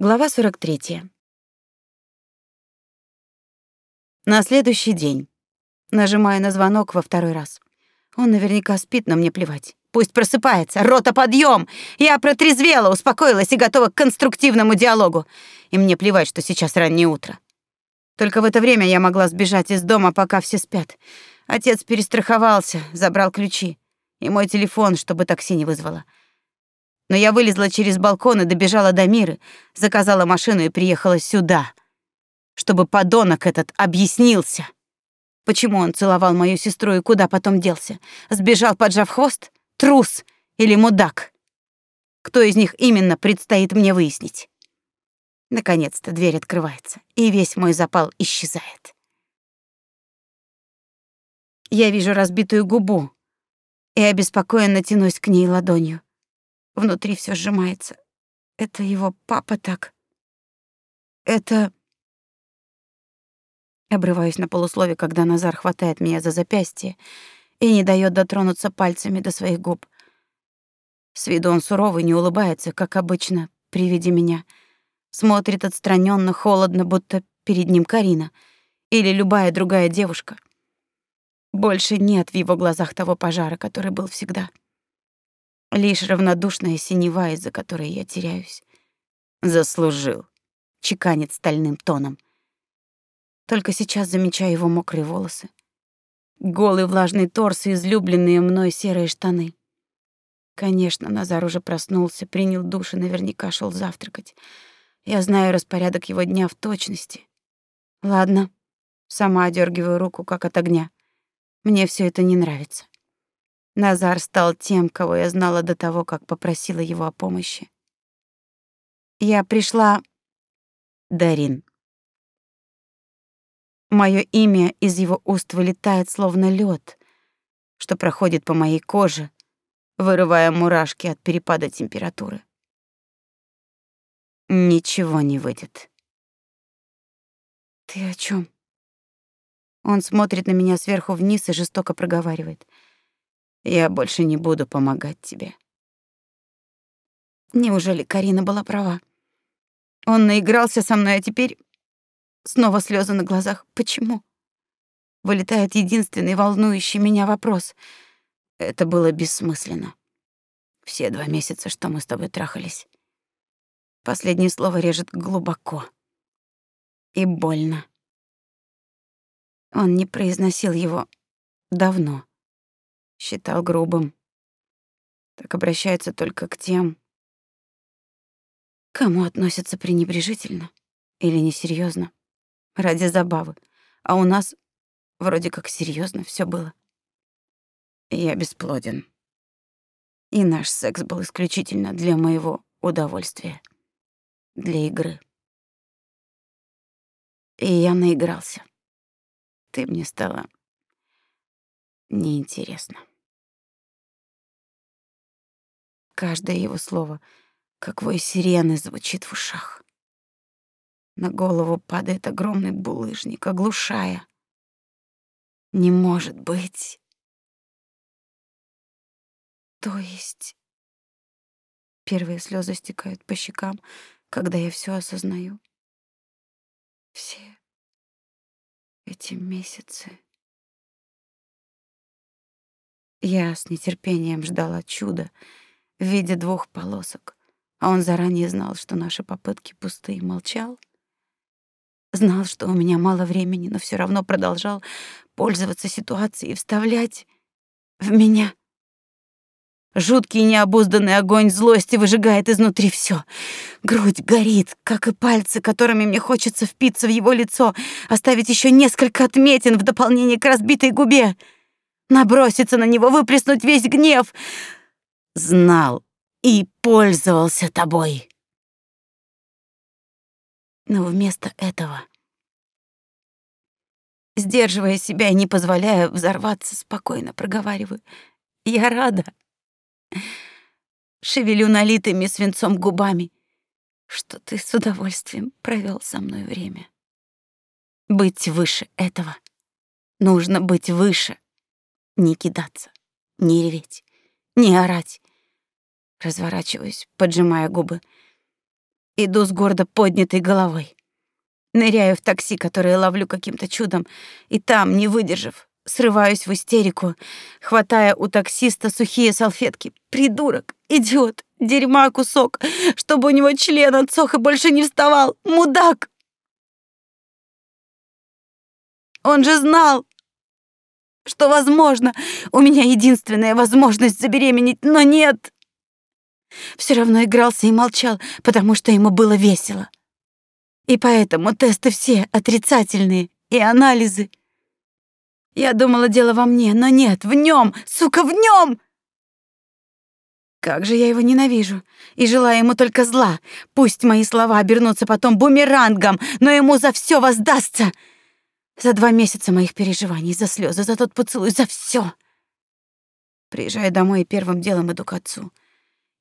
Глава 43. На следующий день. Нажимаю на звонок во второй раз. Он наверняка спит, но мне плевать. Пусть просыпается. Рота, подъем! Я протрезвела, успокоилась и готова к конструктивному диалогу. И мне плевать, что сейчас раннее утро. Только в это время я могла сбежать из дома, пока все спят. Отец перестраховался, забрал ключи и мой телефон, чтобы такси не вызвало. Но я вылезла через балкон и добежала до Миры, заказала машину и приехала сюда, чтобы подонок этот объяснился. Почему он целовал мою сестру и куда потом делся? Сбежал, поджав хвост? Трус или мудак? Кто из них именно, предстоит мне выяснить. Наконец-то дверь открывается, и весь мой запал исчезает. Я вижу разбитую губу и обеспокоенно тянусь к ней ладонью. Внутри все сжимается. Это его папа так. Это... Обрываюсь на полуслове, когда Назар хватает меня за запястье и не дает дотронуться пальцами до своих губ. С виду он суровый, не улыбается, как обычно, при виде меня. Смотрит отстраненно, холодно, будто перед ним Карина или любая другая девушка. Больше нет в его глазах того пожара, который был всегда. Лишь равнодушная синева, из-за которой я теряюсь. Заслужил, чеканит стальным тоном. Только сейчас замечаю его мокрые волосы. Голый влажный торс и излюбленные мной серые штаны. Конечно, Назар уже проснулся, принял душ и наверняка шел завтракать. Я знаю распорядок его дня в точности. Ладно, сама одергиваю руку, как от огня. Мне все это не нравится. Назар стал тем, кого я знала до того, как попросила его о помощи. Я пришла... Дарин. Моё имя из его уст вылетает, словно лед, что проходит по моей коже, вырывая мурашки от перепада температуры. Ничего не выйдет. Ты о чем? Он смотрит на меня сверху вниз и жестоко проговаривает — я больше не буду помогать тебе. Неужели Карина была права? Он наигрался со мной, а теперь снова слезы на глазах. Почему? Вылетает единственный волнующий меня вопрос. Это было бессмысленно. Все два месяца, что мы с тобой трахались. Последнее слово режет глубоко и больно. Он не произносил его давно считал грубым. Так обращается только к тем, кому относятся пренебрежительно или несерьезно, ради забавы. А у нас вроде как серьезно все было. Я бесплоден. И наш секс был исключительно для моего удовольствия, для игры. И я наигрался. Ты мне стала неинтересно. Каждое его слово, как вой сирены, звучит в ушах. На голову падает огромный булыжник, оглушая. Не может быть. То есть... Первые слезы стекают по щекам, когда я все осознаю. Все эти месяцы... Я с нетерпением ждала чуда — в виде двух полосок. А он заранее знал, что наши попытки пустые, молчал. Знал, что у меня мало времени, но все равно продолжал пользоваться ситуацией и вставлять в меня. Жуткий необузданный огонь злости выжигает изнутри все. Грудь горит, как и пальцы, которыми мне хочется впиться в его лицо, оставить еще несколько отметин в дополнение к разбитой губе, наброситься на него, выплеснуть весь гнев — знал и пользовался тобой. Но вместо этого, сдерживая себя и не позволяя взорваться, спокойно проговариваю: "Я рада". Шевелю налитыми свинцом губами, что ты с удовольствием провел со мной время. Быть выше этого. Нужно быть выше. Не кидаться, не реветь, не орать, Разворачиваюсь, поджимая губы. Иду с гордо поднятой головой. Ныряю в такси, которое ловлю каким-то чудом, и там, не выдержав, срываюсь в истерику, хватая у таксиста сухие салфетки. Придурок, идиот, дерьма кусок, чтобы у него член отсох и больше не вставал. Мудак! Он же знал, что, возможно, у меня единственная возможность забеременеть, но нет. Все равно игрался и молчал, потому что ему было весело. И поэтому тесты все отрицательные, и анализы. Я думала, дело во мне, но нет, в нем, сука, в нем. Как же я его ненавижу и желаю ему только зла. Пусть мои слова обернутся потом бумерангом, но ему за все воздастся. За два месяца моих переживаний, за слезы, за тот поцелуй, за все. Приезжаю домой и первым делом иду к отцу.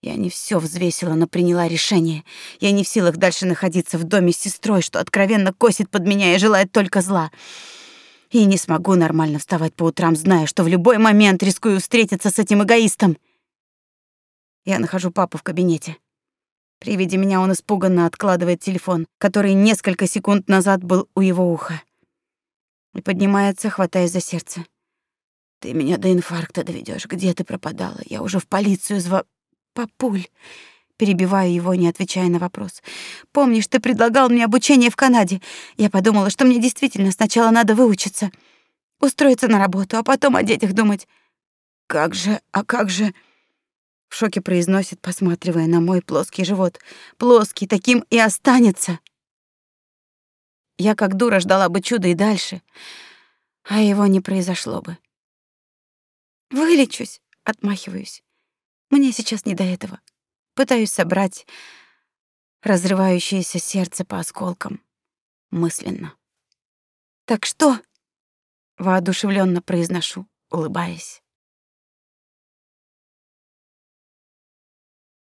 Я не все взвесила, но приняла решение. Я не в силах дальше находиться в доме с сестрой, что откровенно косит под меня и желает только зла. И не смогу нормально вставать по утрам, зная, что в любой момент рискую встретиться с этим эгоистом. Я нахожу папу в кабинете. При виде меня он испуганно откладывает телефон, который несколько секунд назад был у его уха поднимается, хватаясь за сердце. Ты меня до инфаркта доведешь. Где ты пропадала? Я уже в полицию зва... Папуль. Перебиваю его, не отвечая на вопрос. Помнишь, ты предлагал мне обучение в Канаде? Я подумала, что мне действительно сначала надо выучиться, устроиться на работу, а потом о детях думать. Как же, а как же... В шоке произносит, посматривая на мой плоский живот. Плоский таким и останется. Я как дура ждала бы чуда и дальше, а его не произошло бы. Вылечусь, отмахиваюсь. Мне сейчас не до этого. Пытаюсь собрать разрывающееся сердце по осколкам мысленно. Так что? воодушевленно произношу, улыбаясь.